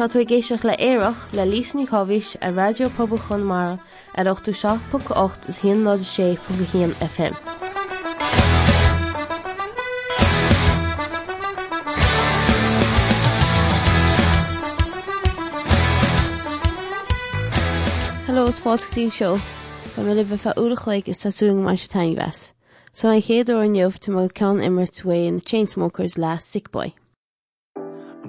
Tá tú géisioach le éireach le lísní chohís a radiopabal mar ar 8ú 6.8 is hí ná sé pu hían FM. Hello is fátí seo Tá me libh fe úlachaig is tásúing mai se tain wes. So an chéadú an jobh tu má cean immert in Chainsmokers Sick Boy.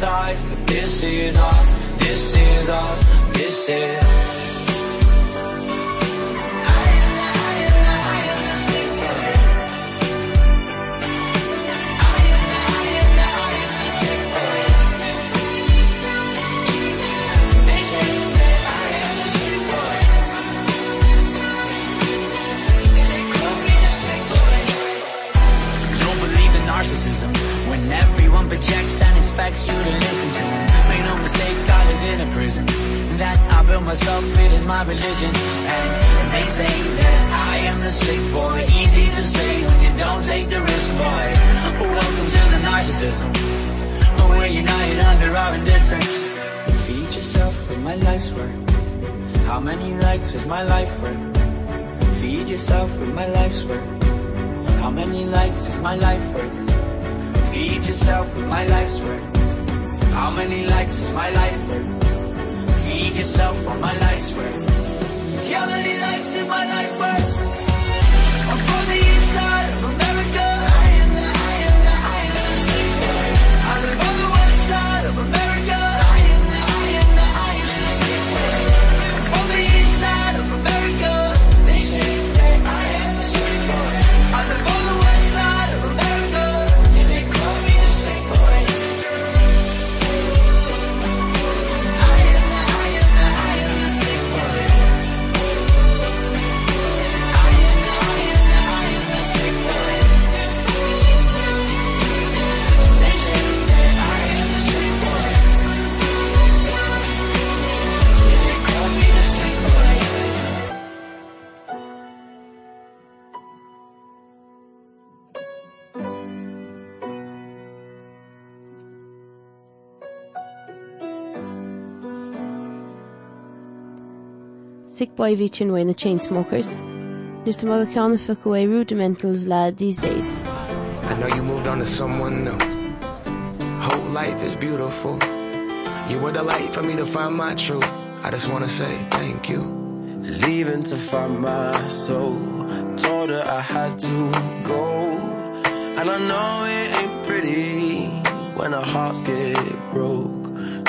but this is us this is us this is expects you to listen to make no mistake I live in a prison. That I built myself it is my religion. And they say that I am the sick boy. Easy to say when you don't take the risk boy. Welcome to the narcissism. But we're united under our indifference. Feed yourself with my life's work. How many likes is my life worth? Feed yourself with my life's work. How many likes is my life worth feed yourself with my life's work. How many likes is my life worth? Feed yourself on my life's work. How many likes is my life work Sick Boy ví sin na Chainsmokers. Nus tá mag ceanna fi go é rudimentals le these days. I know you moved on to someone new. Whole life is beautiful. You were the light for me to find my truth. I just want to say thank you. Leaving to find my soul. Told her I had to go. And I know it ain't pretty when our hearts get broke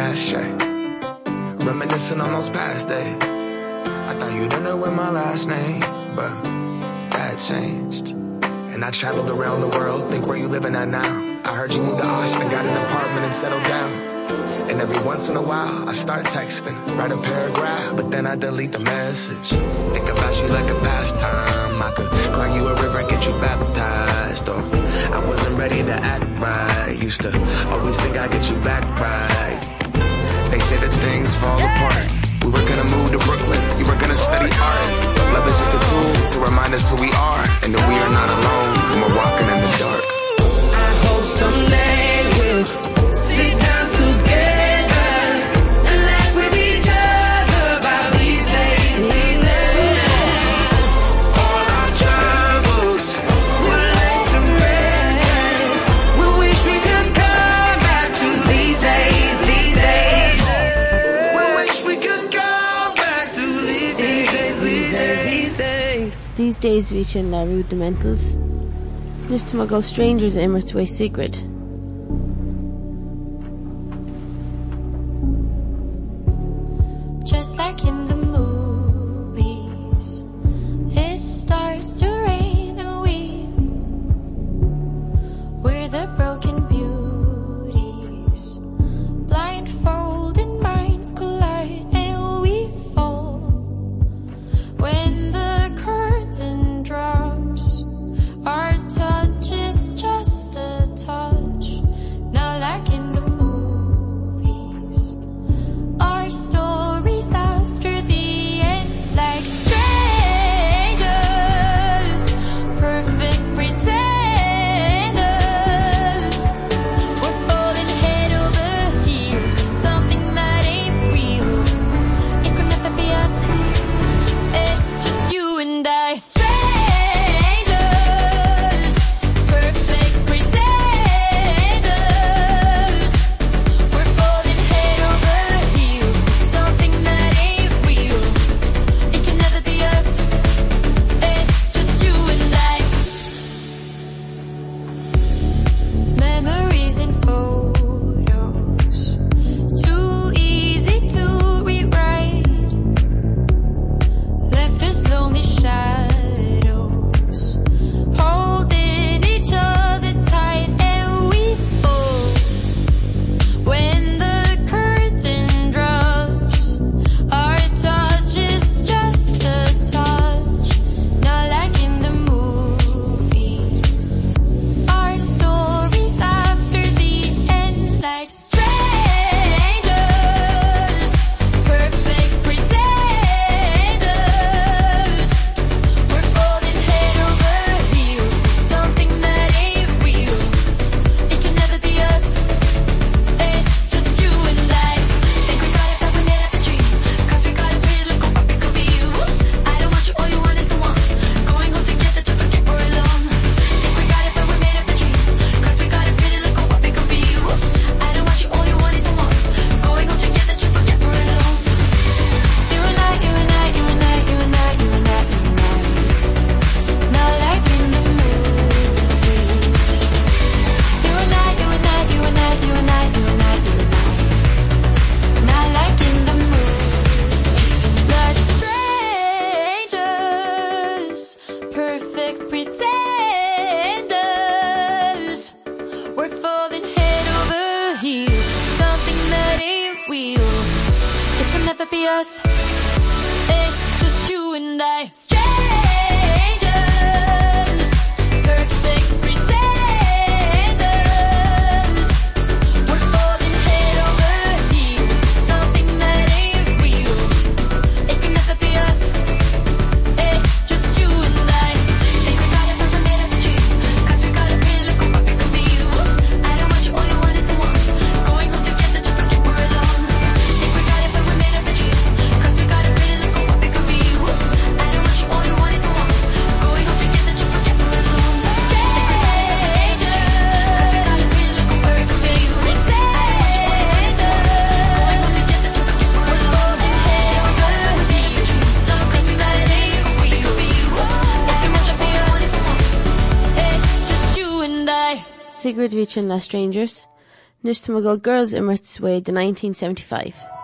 ashtray reminiscing on those past days, I thought you didn't know where my last name but that changed. And I traveled around the world think where you living at now. I heard you moved to Austin got an apartment and settled down. And every once in a while I start texting write a paragraph but then I delete the message. Think about you like a pastime. I could cry you a river get you baptized. Or I wasn't ready to act right. Used to always think I'd get you back right they say that things fall apart. We were gonna move to Brooklyn. You were gonna study art. But love is just a tool to remind us who we are and that we are not alone. When we're walking in the dark. I hope someday days vi the rudiments. rudimentals. to má go strangers immer tú secret. Kitchen La Strangers, nus tá Girls Immert Way de 1975.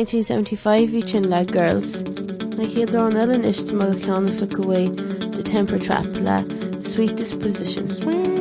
1975 hí sin le Girls, na chéaddó an ean isiste mar cheanna fa goé de temper trap le Sweet Disposition.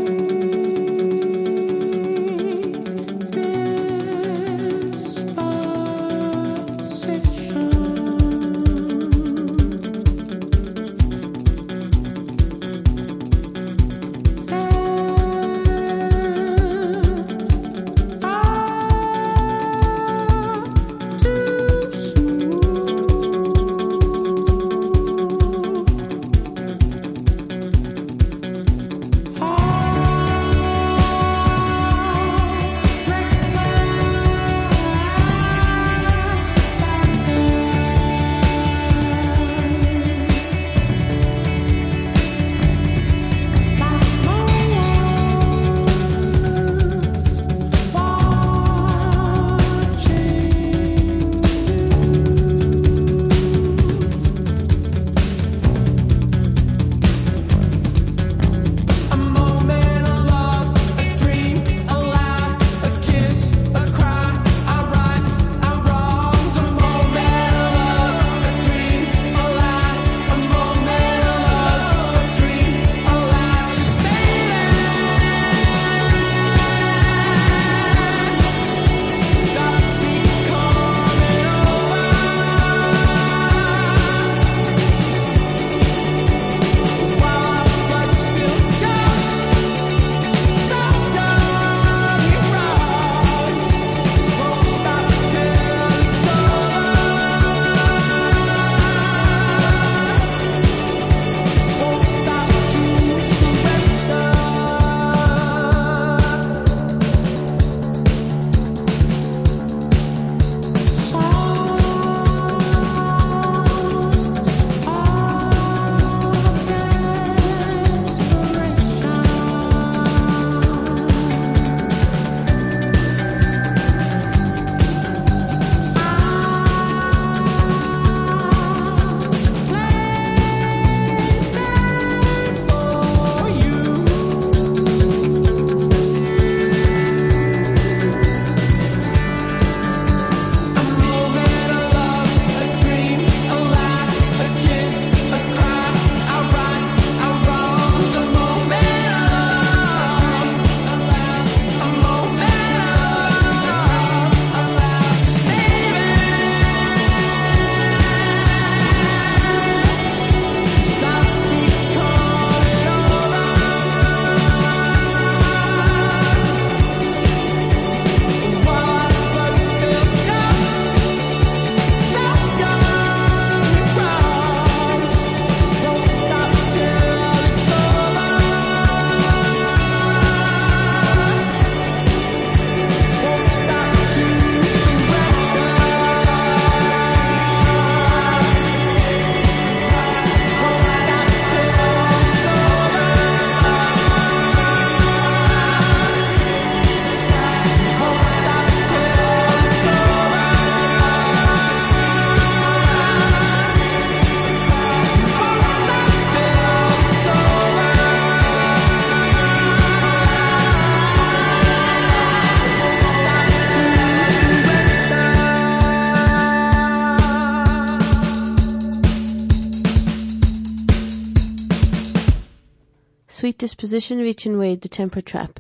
Disposition reaching way the temper trap.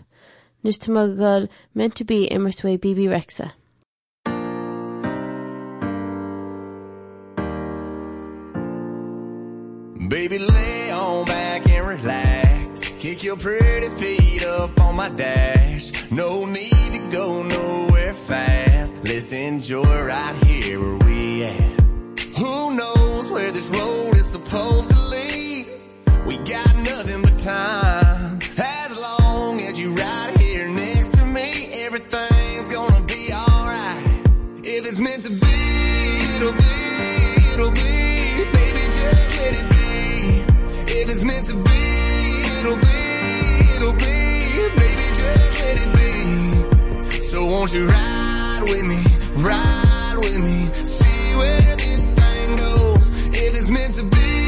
Nus gal meant to be immers way Bebe Rexha. Baby, lay on back and relax. Kick your pretty feet up on my dash. No need to go nowhere fast. Let's enjoy right here where we at. Who knows where this road is supposed to lead? We got nothing but time. As long as you right here next to me, everything's gonna be alright. If it's meant to be, it'll be, it'll be. Baby, just let it be. If it's meant to be, it'll be, it'll be. Baby, just let it be. So won't you ride with me, ride with me, see where this thing goes. If it's meant to be,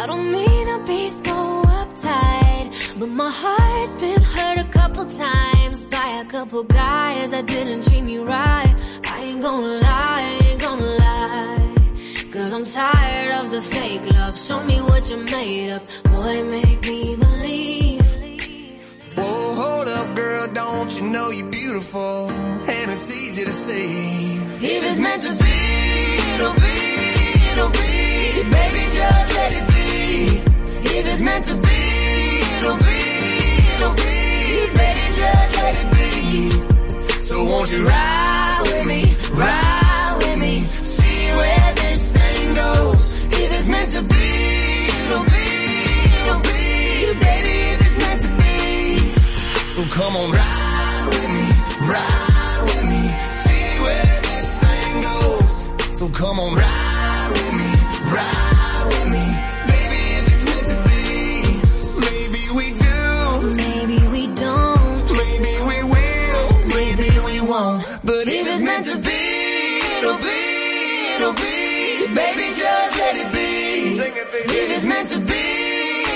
I don't mean to be so uptight, but my heart's been hurt a couple times by a couple guys that didn't treat me right. I ain't gonna lie, I ain't gonna lie. Cause I'm tired of the fake love. Show me what you're made of. Boy, make me believe. Whoa, hold up, girl, don't you know you're beautiful? And it's easy to see. If it's meant to be, it'll be, it'll be. Baby, just let it be. If it's meant to be, it'll be, it'll be. Just let it be. So won't you ride with me, ride with me, see where this thing goes. If it's meant to be, it'll be, it'll be. Baby, if it's meant to be. So come on, ride with me, ride with me, see where this thing goes. So come on, ride with me, ride we won't. But if it's meant to be, it'll be, it'll be. Baby, just let it be. Sing it, baby. If it's meant to be,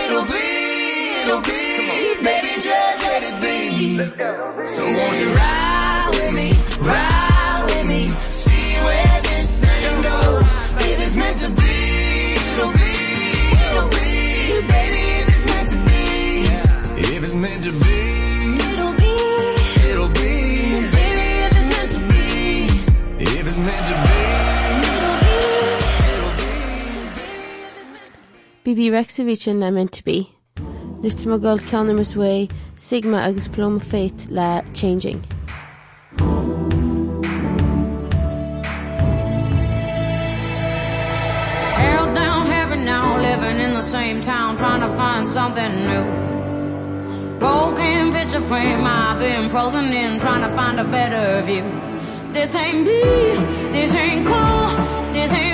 it'll be, it'll be. Baby, just let it be. Let's go. So won't you ride with me, ride with me, see where this thing goes. If it's meant to be, it'll be, it'll be. Baby, if it's meant to be, if it's meant to be, be. Bebe Rexha reaching na meant to be. Nus gal cean immers way Sigma agus Paloma Faith le changing. Down heavy now, living in the same town, trying to find something new. Broken picture frame, I've been frozen in, trying to find a better view. This ain't me, this ain't cool, this ain't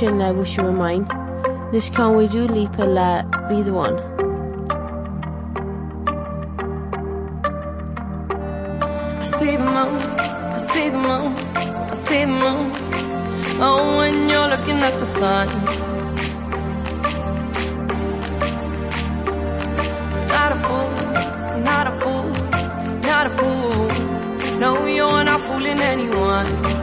I wish you were sin le bhui siú main, nus be the one. I see the moon I see the moon I see the moon. Oh when you're looking at the sun. Not a fool not a fool not a fool. No you're not fooling anyone.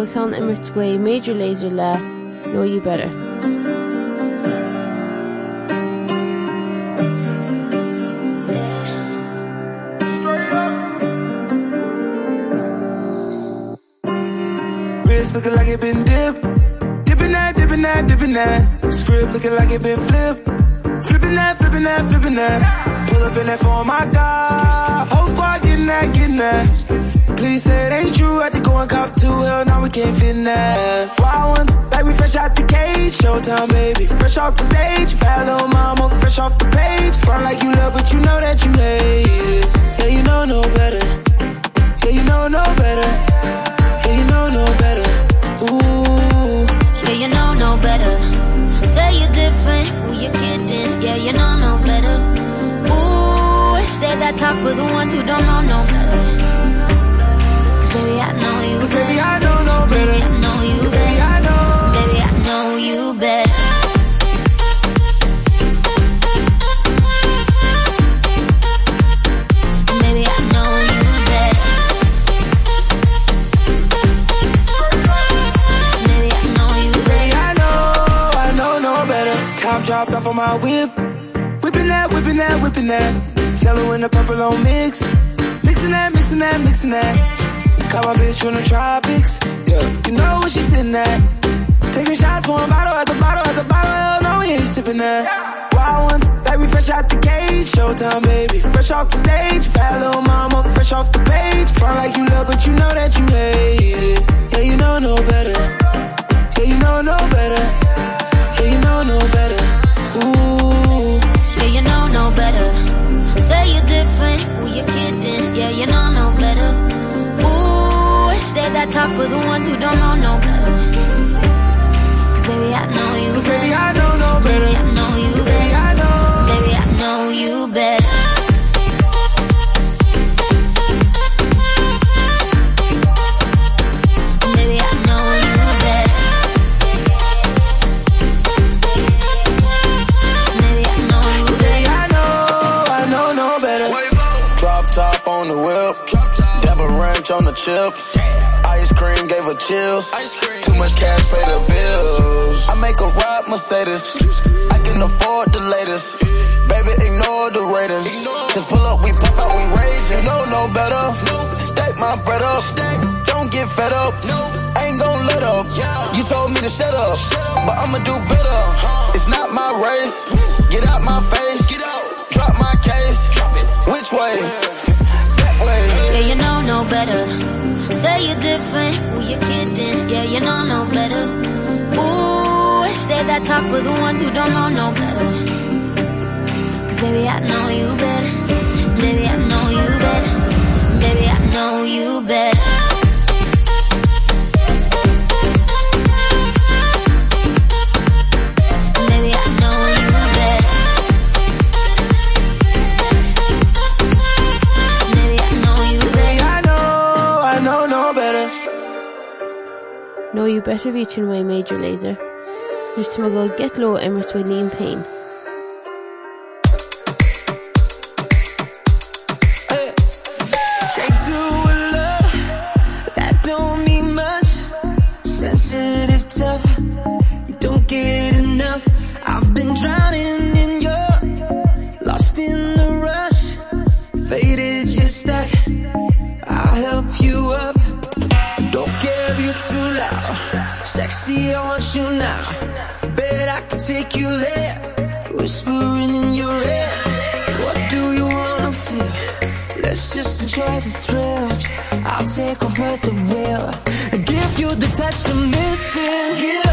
Just to Wilcon Emirates Way Major Lazer La, Know You Better. Wrist looking like it been dipped. Dipping that, dipping that, dipping that. Script looking like it been flipped. Flipping that, flipping that, flipping that. Pull up in that for my God. Whole squad getting that, getting that. Please say it ain't true. Had to go and cop two. Hell, now we can't fit that. Wild ones, like we fresh out the cage. Showtime, baby. Fresh off the stage. Little mama, fresh off the page. Front like you love, but you know that you hate it. Yeah, you know no better. Yeah, you know no better. Yeah, you know no better. Ooh. Yeah, you know no better. Say you're different, who you kidding? Yeah, you know no better. Ooh, say that talk for the ones who don't know no better. Baby, I know you Cause baby, I know no better. Baby, I know better. I know. Baby, I know you better. Baby, I know you better. Baby, I know you better. I know, I know no better. Top dropped off on my whip. Whipping that, whipping that, whipping that. Yellow and the purple on mix. Mixing that, mixing that, mixing that. Caught my bitch from the tropics. Yeah, you know where she sitting at. Taking shots, pouring bottle at the bottle at the bottle. Hell no, we ain't sipping that. Wild ones, like we fresh out the cage. Showtime, baby. Fresh off the stage. Bad little mama, fresh off the page. Front like you love, but you know that you hate it. Yeah, you know no better. Yeah, you know no better. Yeah, you know no better. Ooh. Yeah, you know no better. Say you're different, who you kidding? Yeah, you know no say that talk for the ones who don't know no better. Cause baby, I know you Cause baby. I know no better. Baby, I know chips. Ice cream gave her chills. Too much cash pay the bills. I make a ride Mercedes. I can afford the latest. Baby, ignore the Raiders. Just pull up, we pop out, we rage. You know no better. Stack my bread up. Don't get fed up. Ain't gon' let up. You told me to shut up, but I'ma do better. It's not my race. Get out my face. Get out. Drop my case. Drop it. Which way? That way. Yeah, you know no better. Say you're different, who you kidding? Yeah, you know no better. Ooh, say that talk for the ones who don't know no better. Cause baby, I know you better. Baby, I know you better. Baby, I know you better. You Better Reaching Way Major Lazer. Just to go Get Low Emirates Way Liam Payne. I want you now. Bet I can take you there. Whispering in your ear. What do you wanna feel? Let's just enjoy the thrill. I'll take over the wheel and give you the touch I'm missing. Get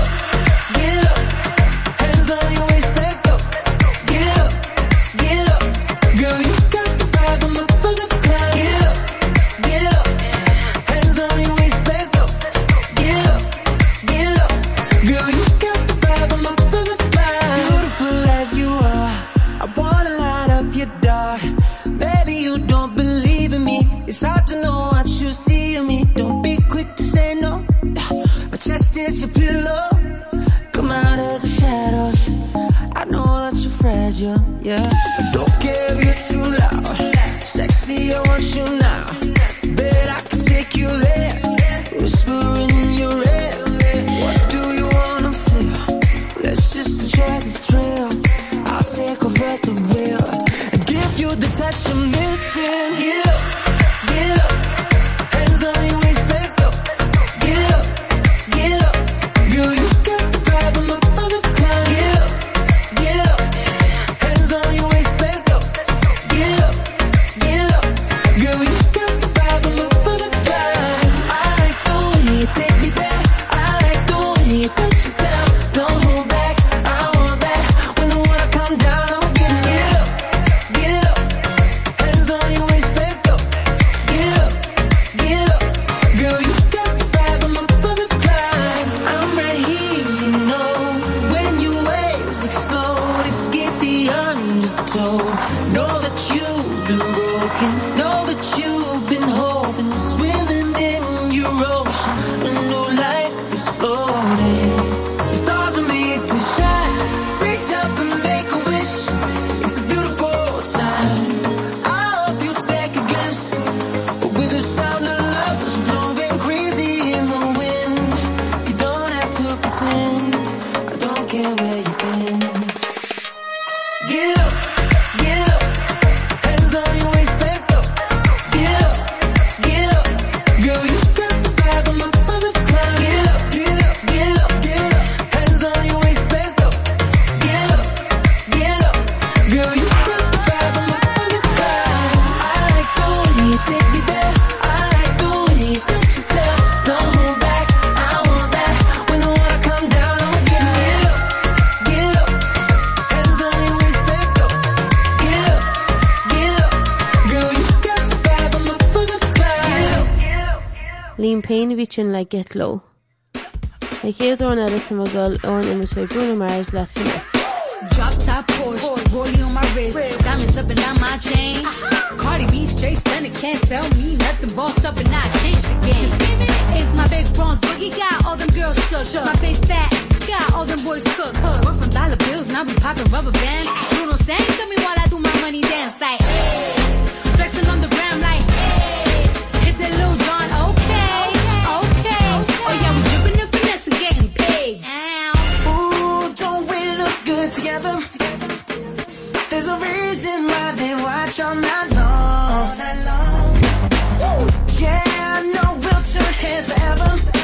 déanahí sin le get lo. Na chéadrón eile sem magáil ón imas fé brúna mars le finas. Drop top Porsche, rolling on my wrist Rip. diamonds up and down my chain uh -huh. Cardi B straight stunning can't tell me nothing Boss up and not changed game it's my big bronze boogie got all them girls shook shook my big fat got all them boys cook hook we're from dollar bills and I'll be popping rubber bands you know stand to me while I do my money dance like hey. flexing on the ground like hey. hit that little together. There's a reason why they watch all night long, all night long. yeah no we'll turn hands forever.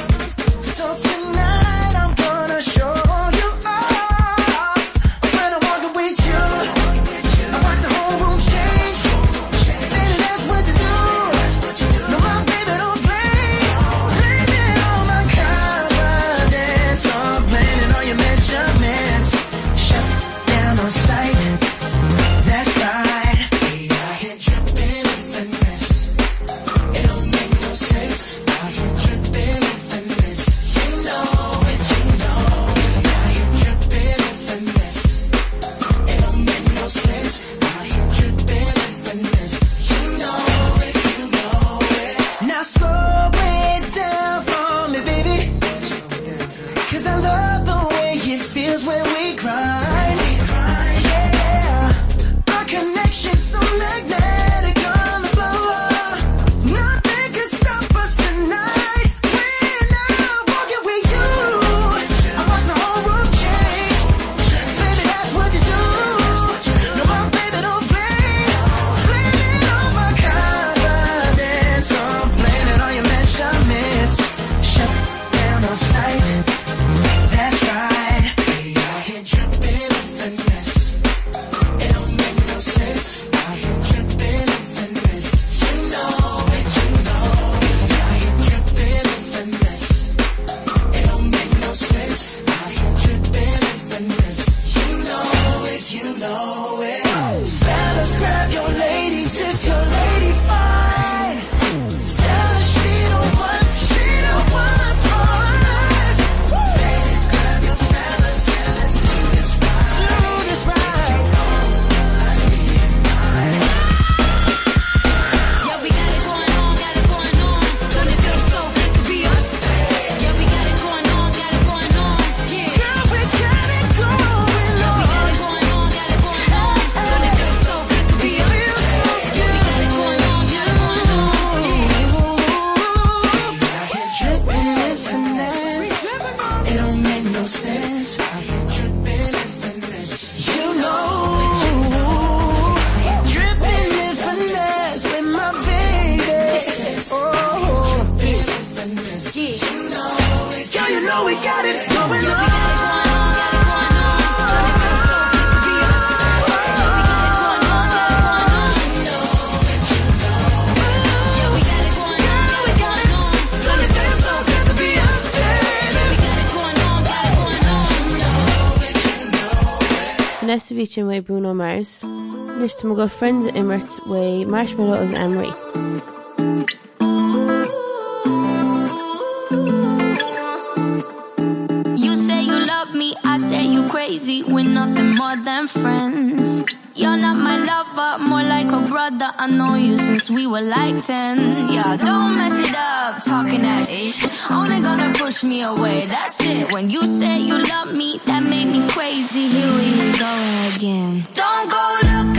Nesavichin way Bruno Mars. Nus to go friends immert Marshmello and Emery. You say you love me, I say you crazy. We're nothing more than friends. You're not my lover, more like a brother. I know you since we were like 10. Yeah, don't mess it up, talking that ish. Only gonna push me away, that's it. When you say you love me, that made me crazy. Here we go again. Don't go look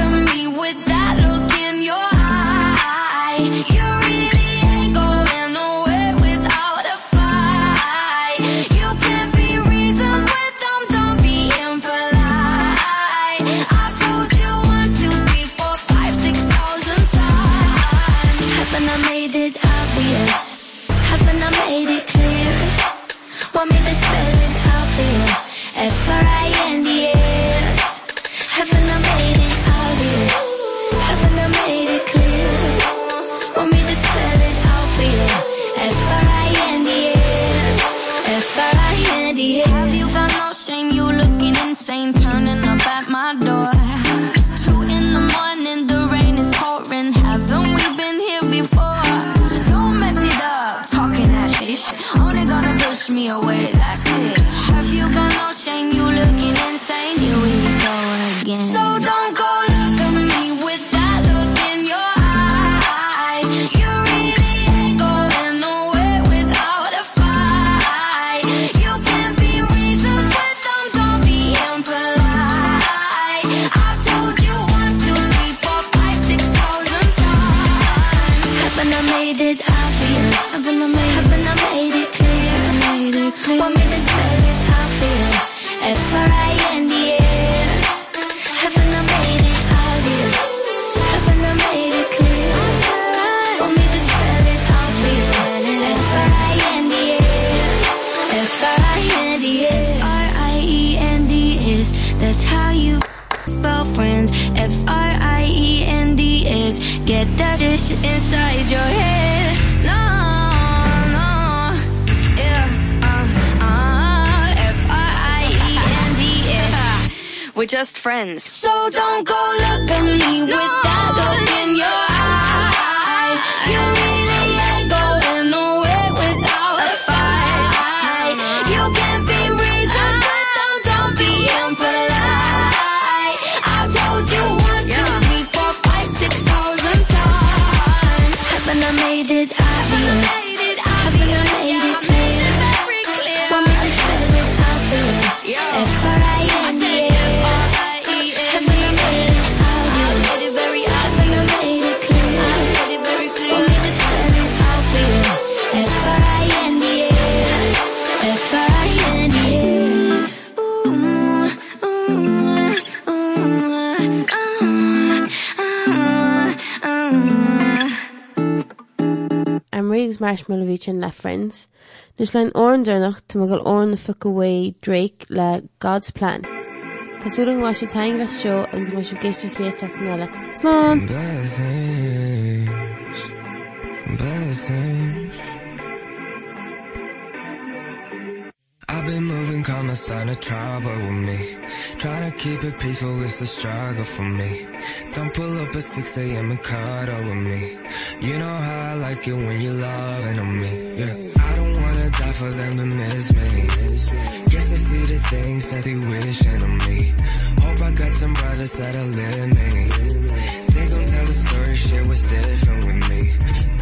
friends. Get that shit inside your head. No, no, yeah, uh, uh, F-R-I-E-N-D-S. We're just friends. So don't go look at me with that look in your eye. You meis me ví sin le Friends, nus lein orndernach tá me go orna fa gohé Drake le God's Plan. Tásúling wa se tein we seo agus mar se géiste chéach nela. Slán! Ba. I've been moving calm, no sign of trouble with me. Trying to keep it peaceful, it's a struggle for me. Don't pull up at 6 a.m. and cuddle with me. You know how I like it when you're loving on me. Yeah. I don't wanna die for them to miss me. Guess I see the things that they wishing on me. Hope I got some brothers that'll live me. They gon' tell the story, shit was different with me.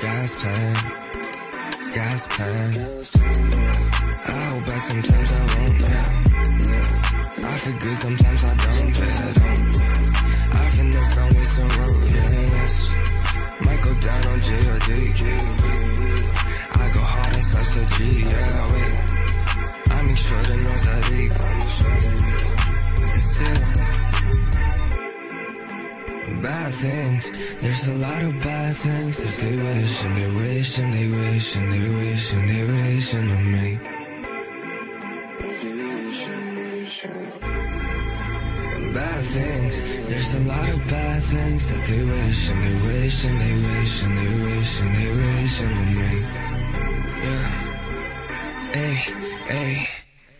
God's plan, God's plan. I hold back sometimes I won't, yeah. I feel good sometimes I don't, yeah. I don't. I finesse on with some road, yeah. Yes. Might go down on G.O.D. I go hard and such a G, yeah. Wait. I make sure the north are deep. And still, bad things. There's a lot of bad things that they wish and they wish and they wish and they wish and they wish on me. There's a lot of bad things that they wish and they wish and they wish and they wish and they wish on me. Yeah. Hey, hey.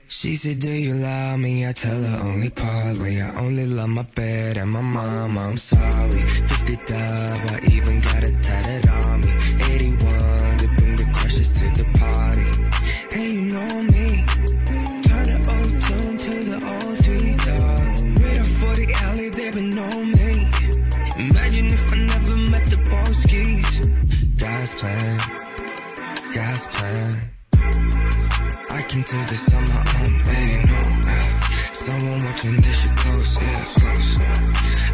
She said, do you love me? I tell her only partly I only love my bed and my mama, I'm sorry 50 dub, I even got it tatted on me no Imagine if I never met the Boskis God's plan God's plan I can do this on my own, baby, no Someone watching this shit close, yeah, close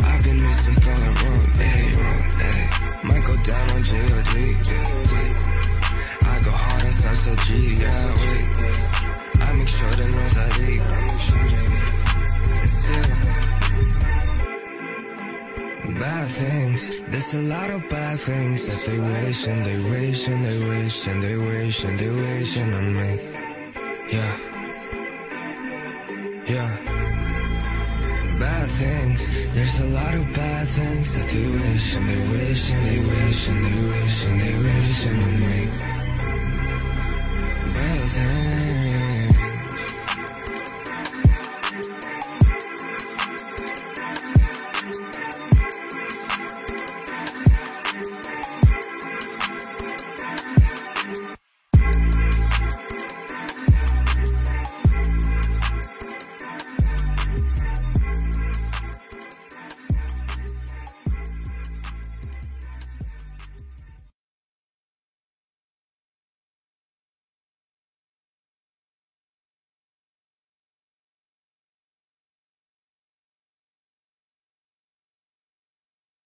I've been missing Scarlett Road, hey, road, hey Might go down on wait I go hard on Southside G, yeah, wait I make sure the nose I leave, I make sure And still Bad things, there's a lot of bad things that they wish and they wish and they wish and they wish and they wish on me. Yeah. Yeah. Bad things, there's a lot of bad things that they wish and they wish and they wish and they wish and they wish on me. Bad things.